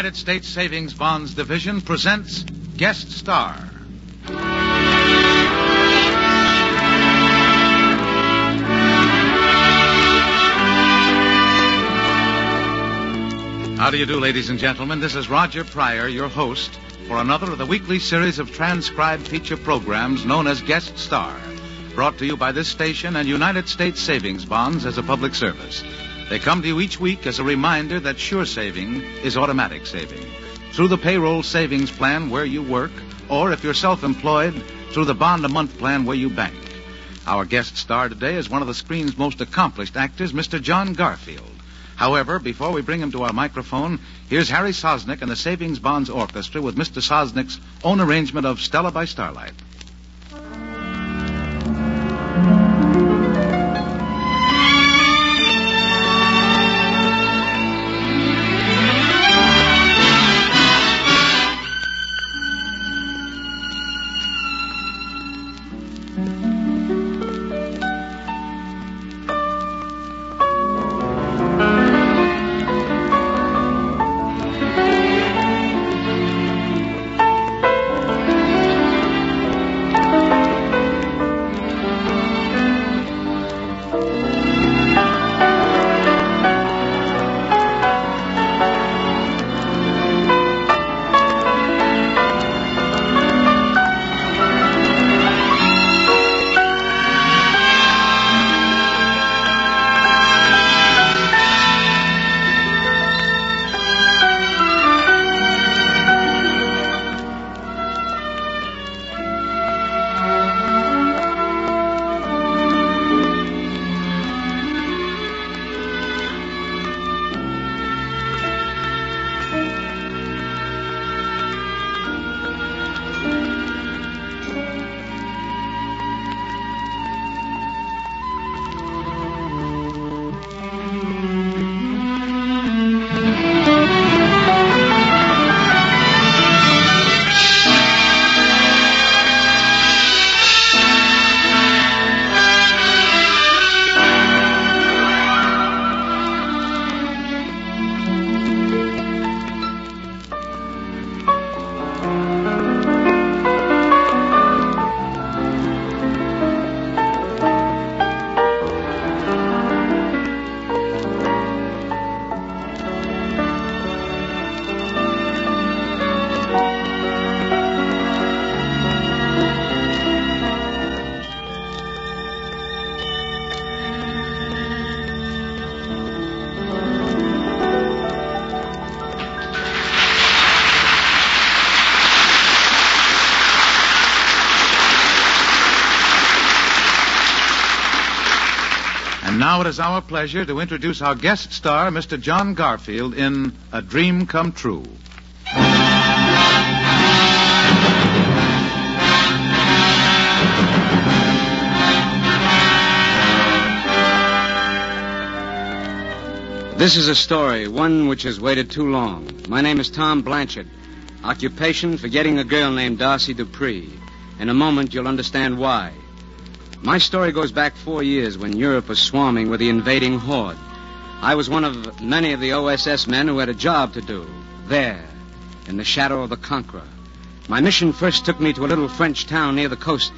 United States Savings Bonds Division presents Guest Star. How do you do, ladies and gentlemen? This is Roger Pryor, your host, for another of the weekly series of transcribed feature programs known as Guest Star, brought to you by this station and United States Savings Bonds as a public service. They come to you each week as a reminder that sure saving is automatic saving. Through the payroll savings plan where you work, or if you're self-employed, through the bond a month plan where you bank. Our guest star today is one of the screen's most accomplished actors, Mr. John Garfield. However, before we bring him to our microphone, here's Harry Sosnick and the Savings Bonds Orchestra with Mr. Sosnick's own arrangement of Stella by Starlight. And now it is our pleasure to introduce our guest star, Mr. John Garfield, in A Dream Come True. This is a story, one which has waited too long. My name is Tom Blanchard. Occupation, forgetting a girl named Darcy Dupree. In a moment, you'll understand why. My story goes back four years when Europe was swarming with the invading horde. I was one of many of the OSS men who had a job to do. There, in the shadow of the conqueror. My mission first took me to a little French town near the coast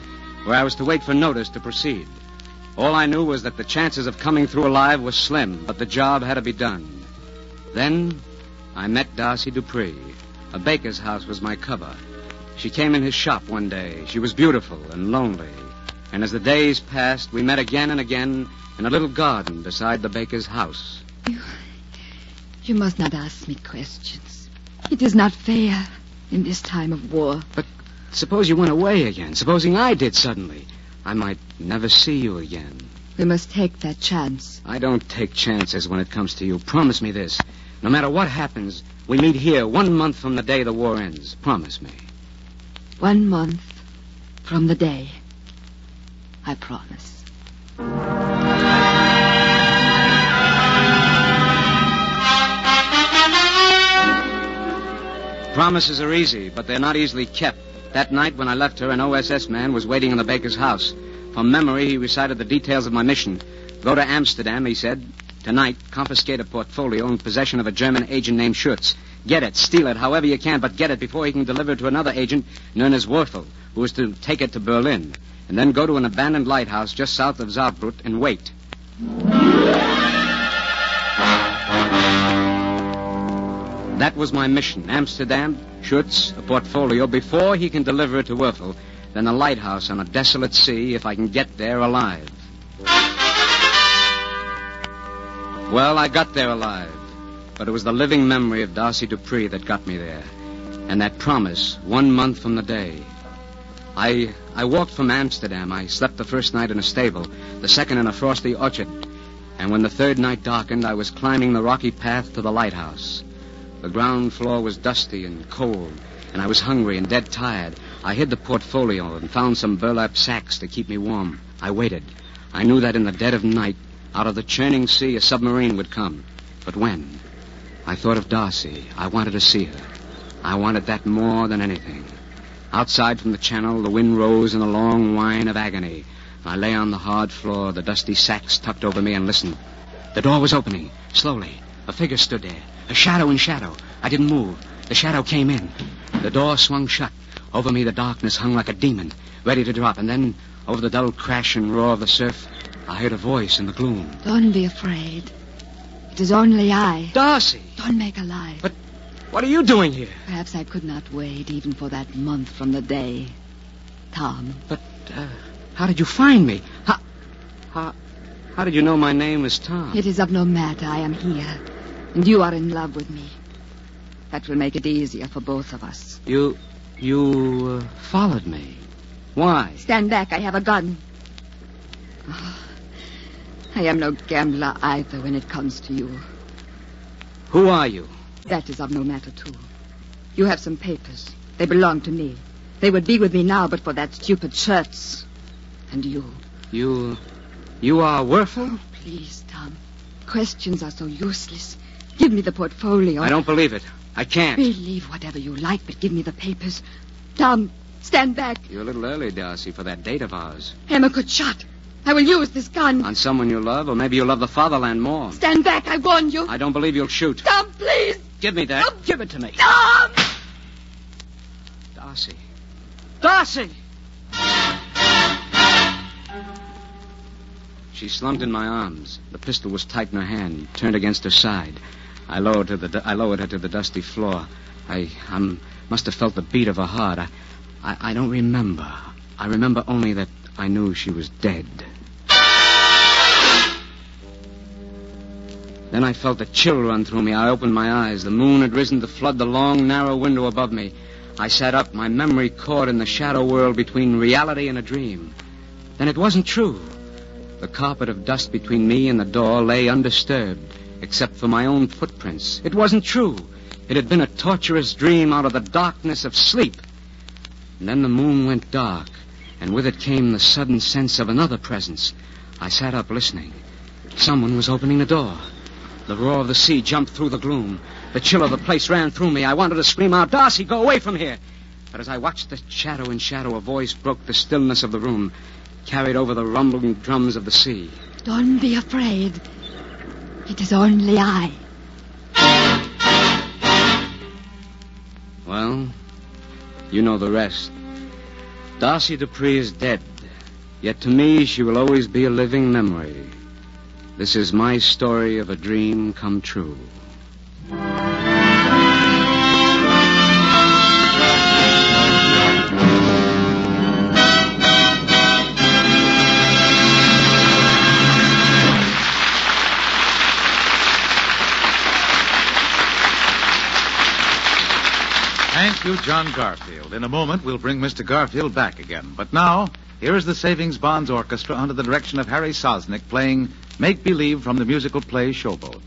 where I was to wait for notice to proceed. All I knew was that the chances of coming through alive were slim, but the job had to be done. Then I met Darcy Dupree. A baker's house was my cover. She came in his shop one day. She was beautiful and lonely. And as the days passed, we met again and again in a little garden beside the baker's house. You, you must not ask me questions. It is not fair in this time of war. But suppose you went away again. Supposing I did suddenly. I might never see you again. We must take that chance. I don't take chances when it comes to you. Promise me this. No matter what happens, we meet here one month from the day the war ends. Promise me. One month from the day. I promise. Promises are easy, but they're not easily kept. That night when I left her, an OSS man was waiting in the baker's house. From memory, he recited the details of my mission. Go to Amsterdam, he said. Tonight, confiscate a portfolio in possession of a German agent named Schutz. Get it, steal it, however you can, but get it before he can deliver it to another agent known as Werfel, who is to take it to Berlin. And then go to an abandoned lighthouse just south of Saarbrück and wait. That was my mission. Amsterdam, Schutz, a portfolio before he can deliver it to Werfel, then a lighthouse on a desolate sea if I can get there alive. Well, I got there alive, but it was the living memory of Darcy Dupree that got me there, and that promise one month from the day. I I walked from Amsterdam. I slept the first night in a stable, the second in a frosty orchard, and when the third night darkened, I was climbing the rocky path to the lighthouse. The ground floor was dusty and cold, and I was hungry and dead tired. I hid the portfolio and found some burlap sacks to keep me warm. I waited. I knew that in the dead of night, out of the churning sea, a submarine would come. But when? I thought of Darcy. I wanted to see her. I wanted that more than anything. Outside from the channel, the wind rose in a long whine of agony. I lay on the hard floor, the dusty sacks tucked over me, and listened. The door was opening, slowly. A figure stood there, a shadow in shadow. I didn't move. The shadow came in. The door swung shut. Over me, the darkness hung like a demon, ready to drop. And then, over the dull crash and roar of the surf, I heard a voice in the gloom. Don't be afraid. It is only I. Darcy! Don't make a lie. But what are you doing here? Perhaps I could not wait even for that month from the day. Tom, But uh, how did you find me? How, how, how did you know my name is Tom? it is of no matter. I am here. And you are in love with me. That will make it easier for both of us. You, you uh, followed me. Why? Stand back. I have a gun. I am no gambler either when it comes to you. Who are you? That is of no matter, too. You You have some papers. They belong to me. They would be with me now but for that stupid Schurz. And you. You, you are Werfel? Please, Tom. Questions are so useless. Give me the portfolio. I don't believe it. I can't. Believe whatever you like, but give me the papers. Tom, stand back. You're a little early, Darcy, for that date of ours. I'm a good shot. I will use this gun. On someone you love, or maybe you love the fatherland more. Stand back, I warn you. I don't believe you'll shoot. Tom, please. Give me that. Give it to me. Tom! Darcy. Darcy! She slumped in my arms. The pistol was tight in her hand, turned against her side. I lowered her, the, I lowered her to the dusty floor. I, I must have felt the beat of her heart. I, I, I don't remember. I remember only that I knew she was dead. Then I felt a chill run through me. I opened my eyes. The moon had risen to flood the long, narrow window above me. I sat up, my memory caught in the shadow world between reality and a dream. Then it wasn't true. The carpet of dust between me and the door lay undisturbed, except for my own footprints. It wasn't true. It had been a torturous dream out of the darkness of sleep. And then the moon went dark, and with it came the sudden sense of another presence. I sat up listening. Someone was opening the door. The roar of the sea jumped through the gloom. The chill of the place ran through me. I wanted to scream out, Darcy, go away from here. But as I watched the shadow in shadow, a voice broke the stillness of the room, carried over the rumbling drums of the sea. Don't be afraid. It is only I. Well, you know the rest. Darcy Dupree is dead, yet to me she will always be a living memory. This is my story of a dream come true. Thank you, John Garfield. In a moment, we'll bring Mr. Garfield back again. But now, here is the Savings Bonds Orchestra under the direction of Harry Sosnick playing Make Believe from the musical play Showboat.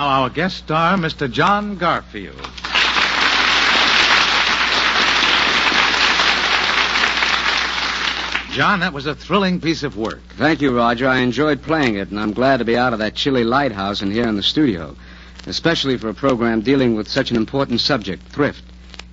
Now, our guest star, Mr. John Garfield. John, that was a thrilling piece of work. Thank you, Roger. I enjoyed playing it, and I'm glad to be out of that chilly lighthouse and here in the studio, especially for a program dealing with such an important subject, thrift.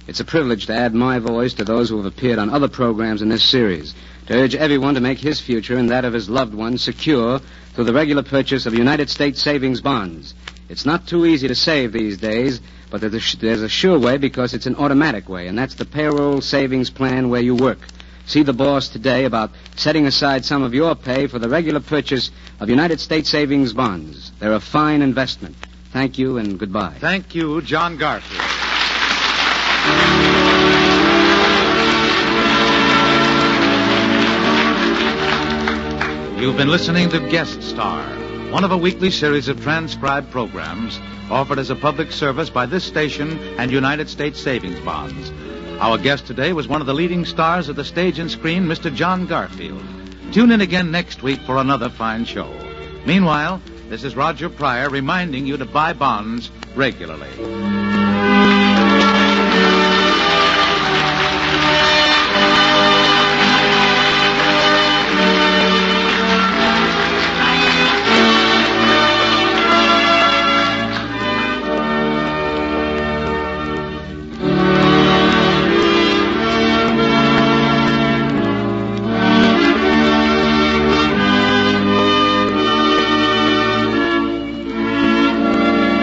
It's a privilege to add my voice to those who have appeared on other programs in this series, to urge everyone to make his future and that of his loved ones secure through the regular purchase of United States savings bonds. It's not too easy to save these days, but there's a, sh- there's a sure way because it's an automatic way, and that's the payroll savings plan where you work. See the boss today about setting aside some of your pay for the regular purchase of United States savings bonds. They're a fine investment. Thank you and goodbye. Thank you, John Garfield. You've been listening to Guest Star, one of a weekly series of transcribed programs offered as a public service by this station and United States Savings Bonds. Our guest today was one of the leading stars of the stage and screen, Mr. John Garfield. Tune in again next week for another fine show. Meanwhile, this is Roger Pryor reminding you to buy bonds regularly.